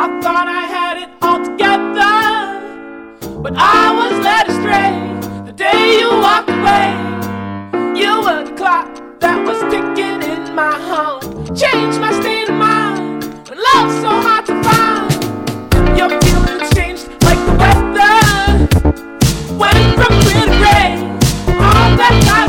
I thought I had it all together, but I was led astray the day you walked away. You were the clock that was ticking in my heart, changed my state of mind. When love's so hard to find, your feelings changed like the weather. Went from clear to gray, all that time